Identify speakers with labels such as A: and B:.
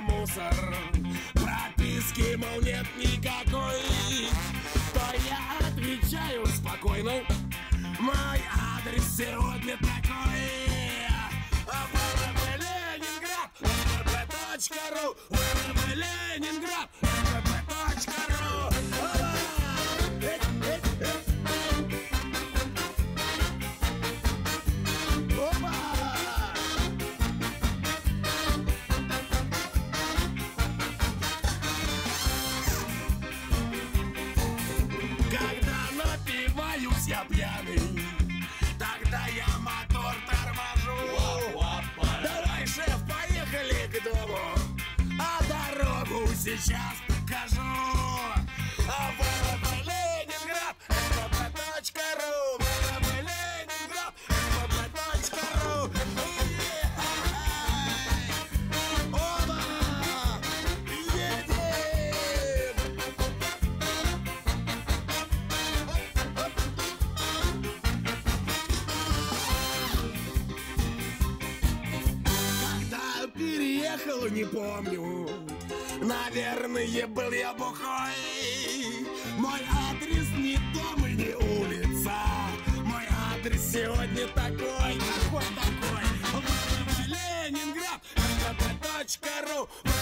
A: мусор. Прописки, мол, нет никакой. То я отвечаю спокойно. Мой адрес сегодня такой. ВВП Ленинград ВВП.ру ВВП Ленинград сейчас покажу А ВВП Ленинград ВВП.ру ВВП Ленинград ВВП.ру Оба! Едем! Когда переехал, не помню Наверное, был я бухой Мой адрес не дом и не улица Мой адрес сегодня такой такой? ВВП Ленинград ВВП.ру ВВП